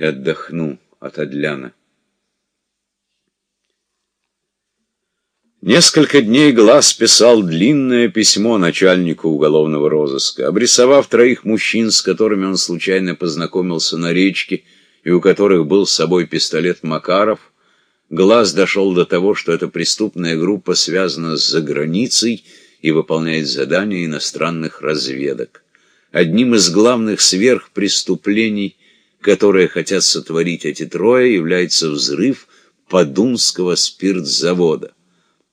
и отдохну от Адляна. Несколько дней Глаз писал длинное письмо начальнику уголовного розыска, обрисовав троих мужчин, с которыми он случайно познакомился на речке, и у которых был с собой пистолет Макаров, Глаз дошел до того, что эта преступная группа связана с заграницей и выполняет задания иностранных разведок. Одним из главных сверхпреступлений, которые хотят сотворить эти трое, является взрыв Подунского спиртзавода.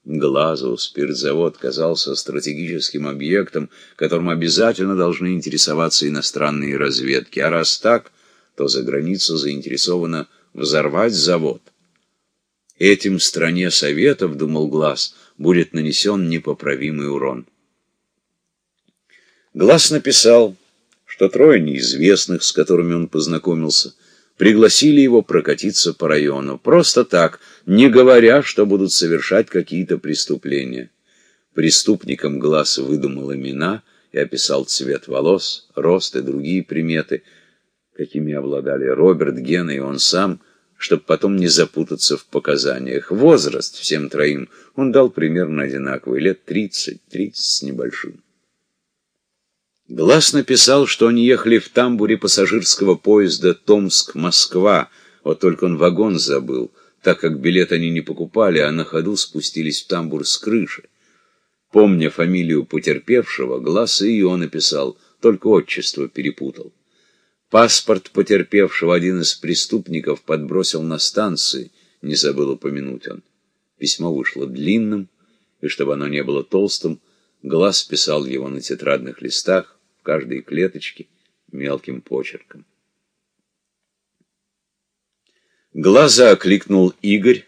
Глазу спиртзавод казался стратегическим объектом, которым обязательно должны интересоваться иностранные разведки. А раз так, то за границу заинтересована взорвать завод. Этим стране Советов, думал Глаз, будет нанесен непоправимый урон. Глаз написал, что трое неизвестных, с которыми он познакомился, пригласили его прокатиться по району. Просто так, не говоря, что будут совершать какие-то преступления. Преступникам глаз выдумал имена и описал цвет волос, рост и другие приметы, какими обладали Роберт, Гена и он сам, чтобы потом не запутаться в показаниях. Возраст всем троим он дал примерно одинаковый, лет 30-30 с небольшим. Глаз написал, что они ехали в тамбуре пассажирского поезда Томск-Москва, вот только он вагон забыл, так как билет они не покупали, а на ходу спустились в тамбур с крыши. Помня фамилию потерпевшего, Глаз и ее написал, только отчество перепутал. Паспорт потерпевшего один из преступников подбросил на станции, не забыл упомянуть он. Письмо вышло длинным, и чтобы оно не было толстым, Глаз писал его на тетрадных листах, каждой клеточке мелким почерком. Глаза окликнул Игорь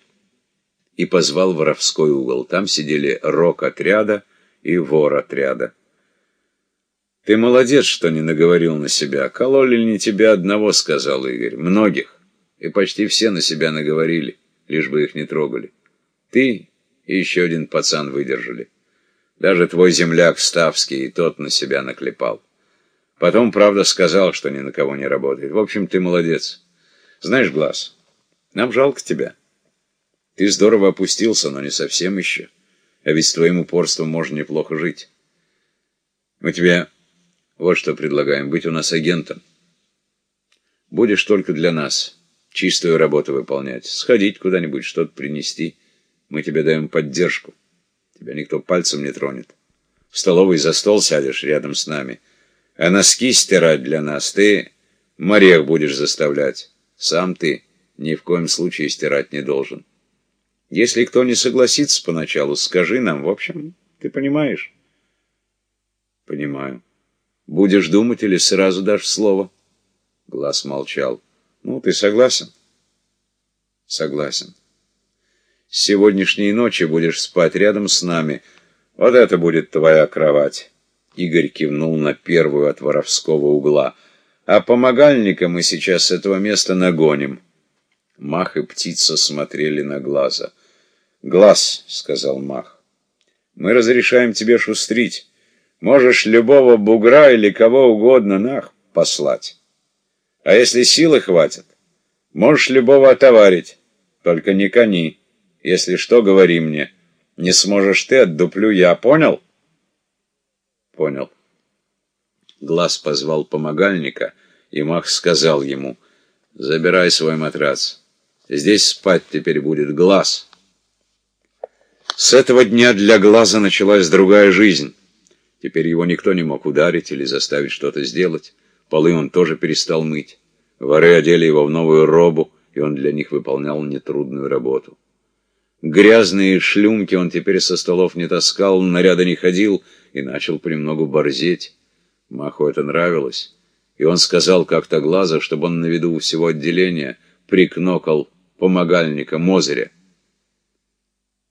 и позвал воровской угол. Там сидели рок отряда и вор отряда. «Ты молодец, что не наговорил на себя. Кололи не тебя одного», — сказал Игорь. «Многих. И почти все на себя наговорили, лишь бы их не трогали. Ты и еще один пацан выдержали. Даже твой земляк Ставский и тот на себя наклепал». Потом, правда, сказал, что ни на кого не работает. В общем, ты молодец. Знаешь, Глаз, нам жалко тебя. Ты здорово опустился, но не совсем еще. А ведь с твоим упорством можно неплохо жить. Мы тебе вот что предлагаем. Быть у нас агентом. Будешь только для нас. Чистую работу выполнять. Сходить куда-нибудь, что-то принести. Мы тебе даем поддержку. Тебя никто пальцем не тронет. В столовой за стол сядешь рядом с нами — а носки стирать для нас ты морех будешь заставлять. Сам ты ни в коем случае стирать не должен. Если кто не согласится поначалу, скажи нам. В общем, ты понимаешь? Понимаю. Будешь думать или сразу дашь слово? Глаз молчал. Ну, ты согласен? Согласен. С сегодняшней ночи будешь спать рядом с нами. Вот это будет твоя кровать. Игорь кивнул на первую от воровского угла. «А помогальника мы сейчас с этого места нагоним». Мах и птица смотрели на глаза. «Глаз», — сказал Мах, — «мы разрешаем тебе шустрить. Можешь любого бугра или кого угодно нах послать. А если силы хватит, можешь любого отоварить, только не кони. Если что, говори мне. Не сможешь ты, отдуплю я, понял?» Понял. Глаз позвал помогальника, и Мах сказал ему, «Забирай свой матрац. Здесь спать теперь будет Глаз». С этого дня для Глаза началась другая жизнь. Теперь его никто не мог ударить или заставить что-то сделать. Полы он тоже перестал мыть. Воры одели его в новую робу, и он для них выполнял нетрудную работу. Грязные шлюмки он теперь со столов не таскал, наряда не ходил и начал понемногу борзеть. Маху это нравилось, и он сказал как-то глаза, чтобы он на виду у всего отделения прикнокал помогальника Мозыря.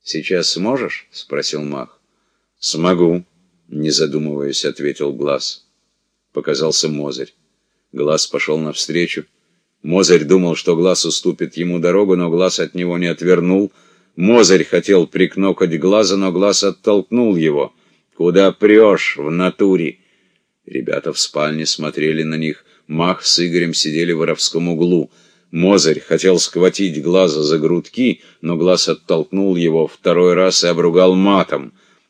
«Сейчас сможешь?» — спросил Мах. «Смогу», — не задумываясь, ответил Глаз. Показался Мозырь. Глаз пошел навстречу. Мозырь думал, что Глаз уступит ему дорогу, но Глаз от него не отвернул — Мозырь хотел прикнокать глаза, но глаз оттолкнул его. «Куда прешь в натуре?» Ребята в спальне смотрели на них. Мах с Игорем сидели в воровском углу. Мозырь хотел схватить глаза за грудки, но глаз оттолкнул его второй раз и обругал матом —